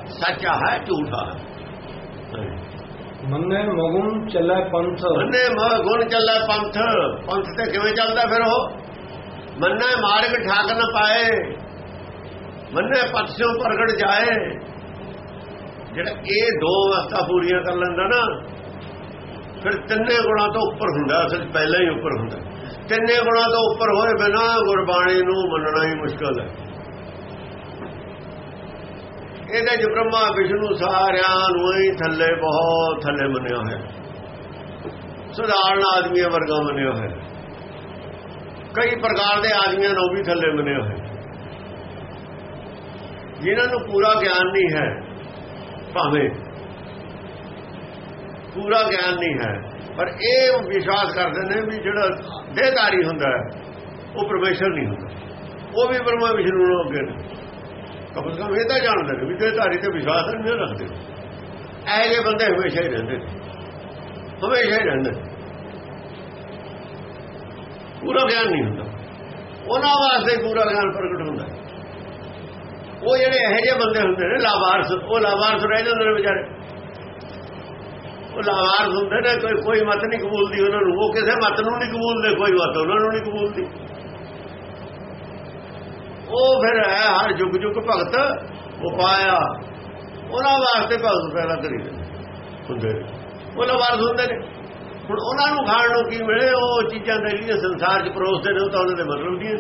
ਸੱਚਾ ਹੈ ਝੂਠਾ ਹੈ। ਮੰਨੇ ਮਗੁਣ ਚੱਲੇ ਪੰਥ। ਮੰਨੇ ਮਹ ਗੁਣ ਚੱਲੇ ਪੰਥ। ਪੰਥ ਤੇ ਕਿਵੇਂ ਚੱਲਦਾ ਫਿਰ ਉਹ? ਮੰਨੇ ਮਾਰਗ ਠਾਕ ਨਾ ਪਾਏ। ਮੰਨੇ ਪਤਸਿਓ ਪ੍ਰਗਟ ਜਾਏ। ਜਿਹੜਾ ਇਹ ਦੋ ਅਵਸਥਾ ਪੂਰੀਆਂ ਕਰ ਲੈਂਦਾ ਨਾ ਫਿਰ ਤਿੰਨੇ ਗੁਣਾ ਤੋਂ ਉੱਪਰ ਹੁੰਦਾ ਅਸਲ ਪਹਿਲਾਂ ਹੀ ਉੱਪਰ ਹੁੰਦਾ। ਤਿੰਨੇ ਗੁਣਾ ਤੋਂ ਉੱਪਰ ਹੋਏ ਬਿਨਾ ਗੁਰਬਾਣੀ ਨੂੰ ਮੰਨਣਾ ਹੀ ਮੁਸ਼ਕਲ ਹੈ। ਇਹਦੇ ਚ ਬ੍ਰਹਮਾ ਵਿਸ਼ਨੂੰ ਸਾਰਿਆਂ ਨੂੰ ਹੀ ਥੱਲੇ, ਬਹੁਤ ਥੱਲੇ ਮੰਨਿਆ ਹੈ ਸਧਾਰਨ ਆਦਮੀਆਂ ਵਰਗਾ ਮੰਨਿਆ ਹੈ ਕਈ ਪ੍ਰਕਾਰ ਦੇ ਆਦਮੀਆਂ ਨੂੰ ਵੀ ਥੱਲੇ ਮੰਨਿਆ ਹੈ ਜਿਨ੍ਹਾਂ ਨੂੰ ਪੂਰਾ ਗਿਆਨ ਨਹੀਂ ਹੈ, ਭਾਵੇਂ ਪੂਰਾ ਗਿਆਨ ਨਹੀਂ ਹੈ। ਪਰ ਇਹ ਵਿਸ਼ਵਾਸ ਕਰਦੇ ਨੇ ਵੀ ਜਿਹੜਾ ਦੇਹਧਾਰੀ ਹੁੰਦਾ ਉਹ ਪਰਮੇਸ਼ਰ ਨਹੀਂ ਹੁੰਦਾ। ਉਹ ਵੀ ਬ੍ਰਹਮਾ ਵਿਸ਼ਨੂੰ ਨੂੰ ਅੱਗੇ ਨੇ। ਕਬਲ ਕਮ ਇਹ ਤਾਂ ਜਾਣਦੇ ਨੇ ਵੀ ਦੇਹਧਾਰੀ ਤੇ ਵਿਸ਼ਵਾਸ ਨਹੀਂ ਰੱਖਦੇ। ਇਹ ਜੇ ਬੰਦੇ ਹਮੇਸ਼ਾ ਹੀ ਰਹਿੰਦੇ ਹਮੇਸ਼ਾ ਹੀ ਰਹਿੰਦੇ ਪੂਰਾ ਗਿਆਨ ਨਹੀਂ ਹੁੰਦਾ। ਉਹਨਾਂ ਵਾਸਤੇ ਪੂਰਾ ਗਿਆਨ ਪ੍ਰਗਟ ਹੁੰਦਾ ਉਹ ਜਿਹੜੇ ਇਹੋ ਜਿਹੇ ਬੰਦੇ ਹੁੰਦੇ ਨੇ, ਲਾਵਾਰਸ, ਉਹ ਲਾਵਾਰਸ ਰਹਿ ਜਾਂਦੇ ਨੇ ਵਿਚਾਰੇ। ਉਹ ਲਾਵਾਰਸ ਹੁੰਦੇ ਨੇ ਕੋਈ ਕੋਈ ਮਤ ਨਹੀਂ ਕਬੂਲਦੀ ਉਹਨਾਂ ਨੂੰ। ਉਹ ਕਿਸੇ ਮਤ ਨੂੰ ਨਹੀਂ ਕਬੂਲਦੇ ਕੋਈ ਮਤ ਉਹਨਾਂ ਨੂੰ ਨਹੀਂ ਕਬੂਲਦੀ। ਉਹ ਫਿਰ ਹੈ ਹਰ ਯੁੱਗ ਯੁੱਗ ਭਗਤ ਉਹ ਪਾਇਆ ਉਹਨਾਂ ਵਾਸਤੇ ਭਗਤ ਪੈਦਾ ਕਰੀ ਹੁੰਦੇ ਉਹ ਲਾਵਾਰਸ ਹੁੰਦੇ ਨੇ। ਹੁਣ ਉਹਨਾਂ ਨੂੰ ਖਾਣ ਨੂੰ ਕੀ ਮਿਲੇ? ਉਹ ਚੀਜ਼ਾਂ ਦੇ ਜਿਹੜੀਆਂ ਸੰਸਾਰ 'ਚ ਪਰੋਸਦੇ ਨੇ ਉਹ ਤਾਂ ਉਹਨਾਂ ਦੇ ਮਤਲਬ ਨਹੀਂ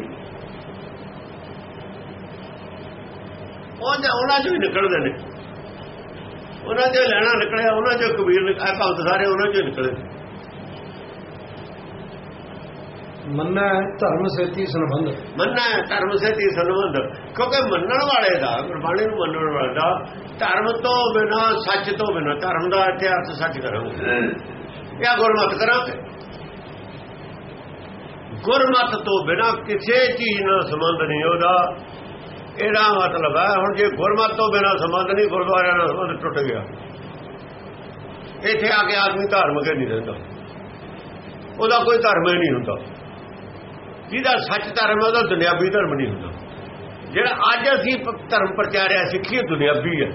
ਉਹ ਉਹਨਾਂ ਚੋਂ ਹੀ ਨਿਕਲਦੇ ਨੇ। ਉਹਨਾਂ ਚੋਂ ਲੈਣਾ ਨਿਕਲਿਆ ਉਹਨਾਂ ਚੋਂ ਕਬੀਰ ਨੇ ਕਹਾ ਭਗਤ ਸਾਰੇ ਉਹਨਾਂ ਚੋਂ ਨਿਕਲੇ। ਮੰਨਾ ਧਰਮ ਸੇਤੀ ਸੰਬੰਧ। ਮੰਨਣਾ ਧਰਮ ਸੇਤੀ ਸੰਬੰਧ। ਕਿਉਂਕਿ ਮੰਨਣ ਵਾਲੇ ਦਾ ਗੁਰਬਾਣੀ ਨੂੰ ਮੰਨਣ ਵਾਲੇ ਦਾ ਧਰਮ ਤੋਂ ਬਿਨਾ ਸੱਚ ਤੋਂ ਬਿਨਾ ਧਰਮ ਦਾ ਇਤਿਹਾਸ ਸੱਚ ਕਰਾਂਗੇ। ਇਹ ਗੁਰਮਤ ਕਰਾਂਗੇ। ਗੁਰਮਤ ਤੋਂ ਬਿਨਾ ਕਿਸੇ ਚੀਜ਼ ਨਾਲ ਸੰਬੰਧ ਨਹੀਂ ਉਹਦਾ। ਇਹਦਾ ਮਤਲਬ ਹੈ, ਹੁਣ ਜੇ ਗੁਰਮਤ ਤੋਂ ਬਿਨਾ ਸੰਬੰਧ ਨਹੀਂ, ਗੁਰਦੁਆਰਿਆਂ ਨਾਲ ਸੰਬੰਧ ਟੁੱਟ ਗਿਆ। ਇੱਥੇ ਆ ਕੇ ਆਦਮੀ ਧਾਰਮਿਕ ਨਹੀਂ ਰਹਿੰਦਾ। ਉਹਦਾ ਕੋਈ ਧਰਮ ਹੀ ਨਹੀਂ ਹੁੰਦਾ। ਜਿਹਦਾ ਸੱਚ ਧਰਮ ਹੈ, ਉਹਦਾ ਦੁਨਿਆਵੀ ਧਰਮ ਨਹੀਂ ਹੁੰਦਾ। ਜਿਹੜਾ ਅੱਜ ਅਸੀਂ ਧਰਮ ਪ੍ਰਚਾਰਿਆ, ਸਿੱਖੀ ਦੁਨਿਆਵੀ ਹੈ।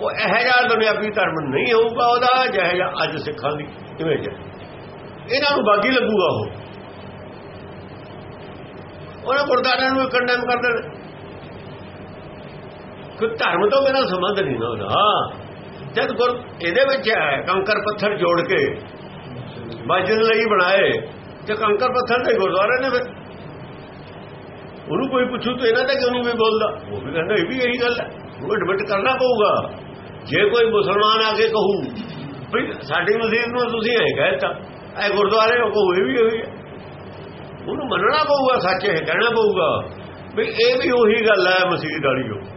ਉਹ ਇਹ ਜਿਹਾ ਦੁਨਿਆਵੀ ਧਰਮ ਨਹੀਂ ਹੋਊਗਾ, ਉਹਦਾ ਜਿਹੇ ਜਿਹਾ ਅੱਜ ਸਿੱਖਾਂ ਦੀ ਕਿਵੇਂ ਹੈ। ਇਹਨਾਂ ਨੂੰ ਬਾਗੀ ਲੱਗੂਗਾ ਉਹ। ਉਹਨਾਂ ਗੁਰਦਾਰਿਆਂ ਨੂੰ ਕੰਡੈਮ ਕਰ ਦੇਣ ਕੋਈ ਧਰਮ ਤੋਂ ਮੇਰਾ ਸੰਬੰਧ ਨਹੀਂ ਨਾ ਉਹਦਾ ਜਦ ਗੁਰ ਇਹਦੇ ਵਿੱਚ ਹੈ, ਕੰਕਰ ਪੱਥਰ ਜੋੜ ਕੇ ਮਸਜਿਦ ਲਈ ਬਣਾਏ, ਤੇ ਕੰਕਰ ਪੱਥਰ ਦੇ ਗੁਰਦੁਆਰੇ ਨੇ ਫਿਰ ਉਹਨੂੰ ਕੋਈ ਪੁੱਛੂ ਤਾਂ ਇਹਨਾਂ ਤੇ ਕਿਉਂ ਨਹੀਂ ਕੋਈ ਬੋਲਦਾ? ਉਹ ਵੀ ਕਹਿੰਦਾ ਇਹ ਵੀ ਇਹੀ ਗੱਲ ਹੈ। ਉਹ ਐਡਮਿਟ ਕਰਨਾ ਪਊਗਾ। ਜੇ ਕੋਈ ਮੁਸਲਮਾਨ ਆ ਕੇ ਕਹੂ ਵੀ ਸਾਡੀ ਮਸਜਿਦ ਨੂੰ ਤੁਸੀਂ ਐ ਕਹਿਤਾ ਐ ਗੁਰਦੁਆਰੇ ਉਹ ਕਹੂ ਇਹ ਵੀ ਉਹੀ ਹੈ। ਉਹਨੂੰ ਮੰਨਣਾ ਪਊਗਾ, ਸੱਚ ਹੈ ਕਹਿਣਾ ਪਊਗਾ। ਵੀ ਇਹ ਵੀ ਉਹੀ ਗੱਲ ਹੈ ਮਸਜਿਦ ਵਾਲੀ ਜੋ।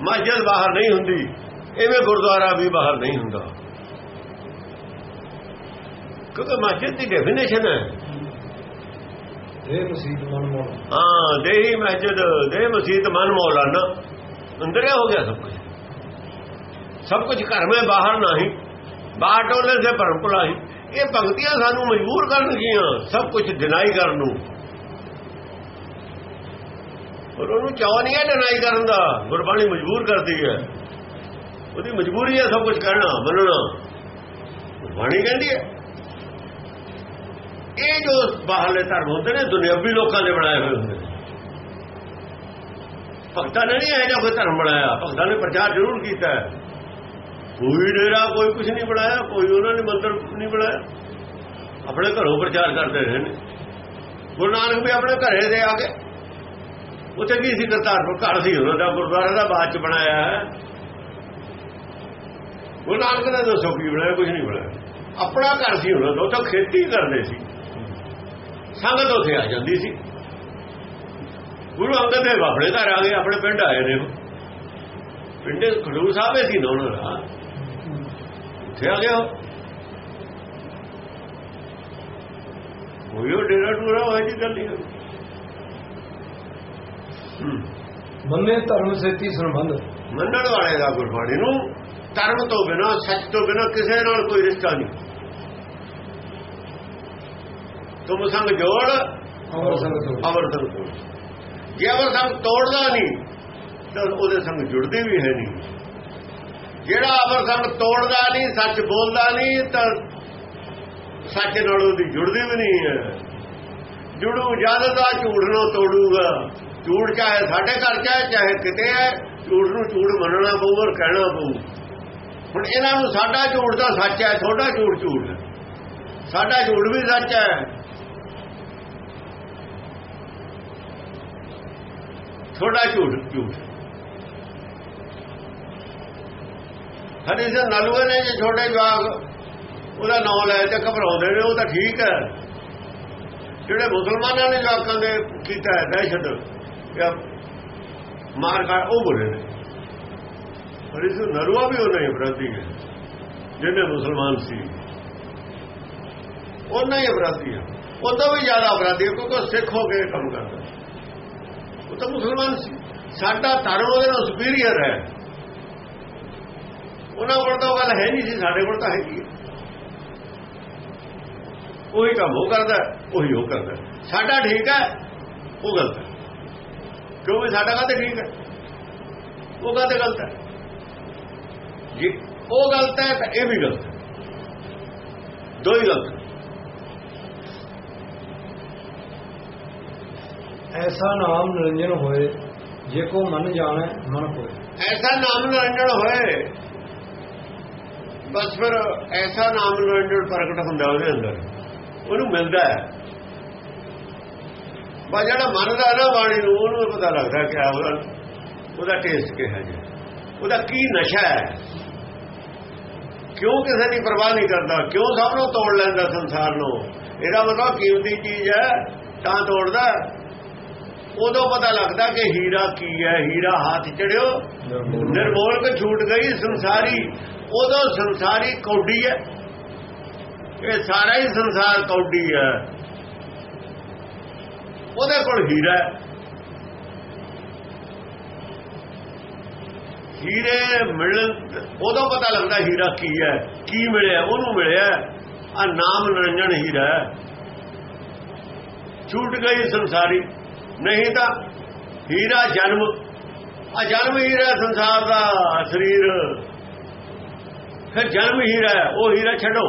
ਮਸਜਿਦ ਬਾਹਰ ਨਹੀਂ ਹੁੰਦੀ ਐਵੇਂ ਗੁਰਦੁਆਰਾ ਵੀ ਬਾਹਰ ਨਹੀਂ ਹੁੰਦਾ। ਕਿਉਂਕਿ ਮਸਜਿਦ ਦੀ ਡੈਫੀਨੇਸ਼ਨ ਹੈ। ਇਹ ਮਸੀਤ ਮਨ ਹਾਂ ਦੇਹੀ ਮਸਜਿਦ ਦੇ ਮਸਜਿਦ ਮਨ ਮੌਲਾਨਾ ਅੰਦਰ ਹੀ ਹੋ ਗਿਆ ਸਭ ਕੁਝ। ਸਭ ਕੁਝ ਘਰ में ਬਾਹਰ ਨਹੀਂ ਬਾਹਰ ਟੋਲੇ ਸੇ ਭਰਮ ਭੁਲਾਈ ਇਹ ਪੰਕਤੀਆਂ ਸਾਨੂੰ ਮਜਬੂਰ ਕਰਨਗੀਆਂ ਸਭ ਕੁਝ ਡਿਨਾਈ ਕਰਨ ਨੂੰ। ਔਰ ਉਹਨੂੰ ਚਾਹ ਨਹੀਂ ਹੈ ਡਿਨਾਈ ਕਰਨ ਦਾ। ਗੁਰਬਾਣੀ ਮਜਬੂਰ ਕਰਦੀ ਹੈ। ਉਹਦੀ ਮਜਬੂਰੀ ਹੈ ਸਭ ਕੁਝ ਕਰਨਾ ਮੰਨਣਾ। ਗੁਰਬਾਣੀ ਕਹਿੰਦੀ ਹੈ। ਇਹ ਜੋ ਬਾਹਰਲੇ ਧਰਮ ਹੁੰਦੇ ਨੇ, ਦੁਨਿਆਵੀ ਲੋਕਾਂ ਦੇ ਬਣਾਏ ਹੋਏ ਹੁੰਦੇ ਨੇ। ਭਗਤਾਂ ਨੇ ਨਹੀਂ ਇਹੋ ਜਿਹਾ ਕੋਈ ਧਰਮ ਬਣਾਇਆ। ਭਗਤਾਂ ਨੇ ਪ੍ਰਚਾਰ ਜ਼ਰੂਰ ਕੀਤਾ ਹੈ। ਕੋਈ ਡੇਰਾ ਕੋਈ ਕੁਝ ਨਹੀਂ ਬਣਾਇਆ, ਕੋਈ ਉਹਨਾਂ ਨੇ ਮੰਦਰ ਨਹੀਂ ਬਣਾਇਆ। ਆਪਣੇ ਘਰੋਂ ਪ੍ਰਚਾਰ ਕਰਦੇ ਰਹੇ ਨੇ। ਗੁਰੂ ਨਾਨਕ ਵੀ ਆਪਣੇ ਘਰੇ ਦੇ ਆ ਕੇ ਉੱਥੇ ਕੀ ਸੀ ਕਰਤਾਰਪੁਰ ਘਰ ਸੀ ਉਹਨਾਂ ਦਾ ਗੁਰਦੁਆਰਾ ਦਾ ਬਾਅਦ ਚ ਬਣਾਇਆ ਹੈ। ਗੁਰੂ ਨਾਨਕ ਦਾ ਦੱਸੋ ਕੀ ਬਣਾਇਆ ਕੁਝ ਨਹੀਂ ਬਣਾਇਆ। ਆਪਣਾ ਘਰ ਸੀ ਉਹਨਾਂ ਦਾ ਉਹ ਤਾਂ ਖੇਤੀ ਕਰਦੇ ਸੀ। ਸੰਗਤ ਉੱਥੇ ਆ ਜਾਂਦੀ ਸੀ। ਗੁਰੂ ਅੰਗਦ ਦੇਵ ਆਪਣੇ ਘਰ ਆ ਗਏ, ਆਪਣੇ ਪਿੰਡ ਆਏ ਨੇ ਉਹ। ਪਿੰਡੇ ਖਡੂਰ ਸਾਹਿਬੇ ਸੀ ਨਾ ਉਹਨਾਂ ਦਾ। ਉੱਥੇ ਆ ਗਿਆ ਉਹ। ਡੇਰਾ ਟੂਰਾ ਹੋਇਆ ਜੀ ਗੱਲ ਨਹੀਂ ਮੰਨੇ ਧਰਮ ਸੇਤੀ ਸੰਬੰਧ। ਮੰਨਣ ਵਾਲੇ ਦਾ ਗੁਰਬਾਣੀ ਨੂੰ ਧਰਮ ਤੋਂ ਬਿਨਾ ਸੱਚ ਤੋਂ ਬਿਨਾ ਕਿਸੇ ਨਾਲ ਕੋਈ ਰਿਸ਼ਤਾ ਨਹੀਂ। ਤੁਮ ਸੰਗ ਜੋੜ ਅਮਰ ਸੰਗਤ ਹੋਏ। ਅਮਰ ਸੰਗ ਤੋੜ। ਜੇ ਅਮਰ ਸੰਗ ਤੋੜਦਾ ਨਹੀਂ ਤਾਂ ਉਹਦੇ ਸੰਗ ਜੁੜਦੇ ਵੀ ਹੈ ਨਹੀਂ। ਜਿਹੜਾ ਅਮਰ ਸੰਗ ਤੋੜਦਾ ਨਹੀਂ ਸੱਚ ਬੋਲਦਾ ਨਹੀਂ ਤਾਂ ਸੱਚ ਨਾਲ ਉਹਦੀ ਜੁੜਦੀ ਵੀ ਨਹੀਂ ਹੈ। ਜੁੜੂ ਜਦ ਦਾ ਝੂਠ ਨੂੰ ਤੋੜੂਗਾ ਝੂਠ ਚਾਹੇ ਸਾਡੇ ਘਰ ਚ ਹੈ ਚਾਹੇ ਕਿਤੇ ਹੈ, ਝੂਠ ਨੂੰ ਝੂਠ ਮੰਨਣਾ ਪਊ ਔਰ ਕਹਿਣਾ ਪਊ। ਹੁਣ ਇਹਨਾਂ ਨੂੰ ਸਾਡਾ ਝੂਠ ਤਾਂ ਸੱਚ ਹੈ, ਤੁਹਾਡਾ ਝੂਠ ਝੂਠ ਸਾਡਾ ਝੂਠ ਵੀ ਸੱਚ ਹੈ। ਥੋੜਾ ਝੂਠ ਝੂਠ ਹਰੇ ਸੇ ਨਲੂਏ ਨੇ ਜੇ ਛੋਟੇ ਜਵਾਗ ਉਹਦਾ ਨਾਮ ਲੈ ਤੇ ਘਬਰਾਉਂਦੇ ਨੇ, ਉਹ ਤਾਂ ਠੀਕ ਹੈ। ਜਿਹੜੇ ਮੁਸਲਮਾਨਾਂ ਨੇ ਜਵਾਕਾਂ ਦੇ ਕੀਤਾ ਹੈ, ਦਹਿਸ਼ਤ। ਜਾਂ ਮਾਰ ਕਾ ਉਹ ਬੋਲੇ ਨੇ ਹਰੇ ਸੇ ਨਰੂਆ ਵੀ ਉਹ ਨਹੀਂ ਅਪਰਾਧੀ ਹੈ ਜਿਹਨੇ ਮੁਸਲਮਾਨ ਸੀ ਉਹਨਾਂ ਹੀ ਅਪਰਾਧੀ ਹੈ ਉਹ ਤੋਂ ਵੀ ਜ਼ਿਆਦਾ ਅਪਰਾਧੀ ਹੈ ਕਿਉਂਕਿ ਉਹ ਸਿੱਖ ਹੋ ਕੇ ਕੰਮ ਕਰਦਾ ਉਹ ਤਾਂ ਮੁਸਲਮਾਨ ਸੀ ਸਾਡਾ ਧਰਮ ਉਹਦੇ ਨਾਲ ਸੁਪੀਰੀਅਰ ਹੈ ਉਹਨਾਂ ਕੋਲ ਤਾਂ ਉਹ ਗੱਲ ਹੈ ਨਹੀਂ ਸੀ ਸਾਡੇ ਕੋਲ ਤਾਂ ਹੈਗੀ ਹੈ ਉਹੀ ਕੰਮ ਉਹ ਕਰਦਾ ਉਹੀ ਉਹ ਕਰਦਾ ਸਾਡਾ ਠੀਕ ਹੈ ਉਹ ਗਲਤ ਹੈ ਕਿਉਂ ਵੀ ਸਾਡਾ ਕਾਹਤੇ ਠੀਕ ਹੈ ਉਹ ਕਾਹਤੇ ਗਲਤ ਹੈ? ਜੇ ਉਹ ਗਲਤ ਹੈ ਤਾਂ ਇਹ ਵੀ ਗਲਤ ਹੈ। ਦੋ ਹੀ ਗਲਤ ਐਸਾ ਨਾਮ ਨਿਰੰਜਨ ਹੋਏ ਜੇ ਕੋ ਮਨ ਜਾਣੈ ਮਨ ਹੋਏ ਐਸਾ ਨਾਮ ਨਿਰੰਜਨ ਹੋਏ ਬਸ ਫਿਰ ਐਸਾ ਨਾਮ ਨਿਰੰਜਨ ਪ੍ਰਗਟ ਹੁੰਦਾ ਉਹਦੇ ਅੰਦਰ। ਉਹਨੂੰ ਮਿਲਦਾ ਹੈ। ਬਾ ਜਿਹੜਾ ਮੰਨਦਾ ਨਾ ਬਾਣੀ ਨੂੰ ਉਹਨੂੰ ਪਤਾ ਲੱਗਦਾ ਕਿ ਆ ਉਹਦਾ ਉਹਦਾ ਟੇਸਟ ਕਿਹਾ ਜੀ ਉਹਦਾ ਕੀ ਨਸ਼ਾ ਹੈ? ਕਿਉਂ ਕਿਸੇ ਦੀ ਪਰਵਾਹ ਨਹੀਂ ਕਰਦਾ? ਕਿਉਂ ਸਭ ਨੂੰ ਤੋੜ ਲੈਂਦਾ ਸੰਸਾਰ ਨੂੰ? ਇਹਦਾ ਮਤਲਬ ਕੀਮਤੀ ਚੀਜ਼ ਹੈ ਤਾਂ ਤੋੜਦਾ। ਉਦੋਂ ਪਤਾ ਲੱਗਦਾ ਕਿ ਹੀਰਾ ਕੀ ਹੈ ਹੀਰਾ ਹੱਥ ਚੜਿਓ। ਨਿਰਮੋਲ ਕੇ ਛੂਟ ਗਈ ਸੰਸਾਰੀ। ਉਦੋਂ ਸੰਸਾਰੀ ਕੌਡੀ ਹੈ। ਇਹ ਸਾਰਾ ਹੀ ਸੰਸਾਰ ਕੌਡੀ ਹੈ। ਉਹਦੇ ਕੋਲ ਹੀਰਾ ਹੀਰੇ ਮਿਲਣ ਉਦੋਂ ਪਤਾ ਲੱਗਦਾ ਹੀਰਾ ਕੀ ਹੈ ਕੀ ਮਿਲਿਆ ਉਹਨੂੰ ਮਿਲਿਆ ਆ ਨਾਮ ਨਿਰੰਜਨ ਹੀਰਾ ਹੈ। ਛੂਟ ਗਈ ਸੰਸਾਰੀ। ਨਹੀਂ ਤਾਂ ਹੀਰਾ ਜਨਮ ਆ ਜਨਮ ਹੀਰਾ ਸੰਸਾਰ ਦਾ ਸਰੀਰ। ਫਿਰ ਜਨਮ ਹੀਰਾ ਹੈ, ਉਹ ਹੀਰਾ ਛੱਡੋ।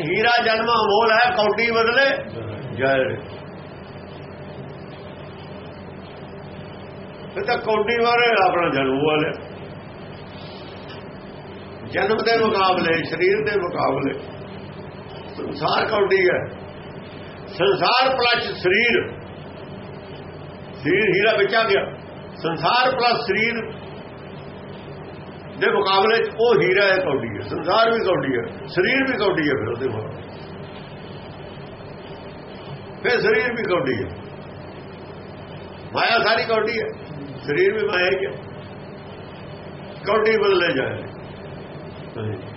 ਹੀਰਾ ਜਨਮ ਅਮੋਲ ਹੈ ਕੌਡੀ ਬਦਲੇ। ਜਰ ਫਿਰ ਤਾਂ ਕੌਡੀ ਵਾਰੇ ਆਪਣਾ ਜਨਮ ਵਾਲੇ ਜਨਮ ਦੇ ਮੁਕਾਬਲੇ, ਸਰੀਰ ਦੇ ਮੁਕਾਬਲੇ। ਸੰਸਾਰ ਕੌਡੀ ਹੈ। ਸੰਸਾਰ ਪਲੱਸ ਸਰੀਰ। ਸਰੀਰ ਹੀਰਾ ਵਿੱਚ ਗਿਆ। ਸੰਸਾਰ ਪਲੱਸ ਸਰੀਰ ਦੇ ਮੁਕਾਬਲੇ 'ਚ ਉਹ ਹੀਰਾ ਹੈ ਕੌਡੀ ਹੈ। ਸੰਸਾਰ ਵੀ ਕੌਡੀ ਹੈ। ਸਰੀਰ ਵੀ ਕੌਡੀ ਹੈ ਫਿਰ ਉਹਦੇ ਕੋਲ ਫਿਰ ਸਰੀਰ ਵੀ ਕੌਡੀ ਹੈ। ਮਾਇਆ ਸਾਰੀ ਕੌਡੀ ਹੈ। ਸਰੀਰ ਵੀ ਮਾਇਆ ਹੀ ਹੈ। ਕੌਡੀ ਬਦਲੇ ਜਾਏ।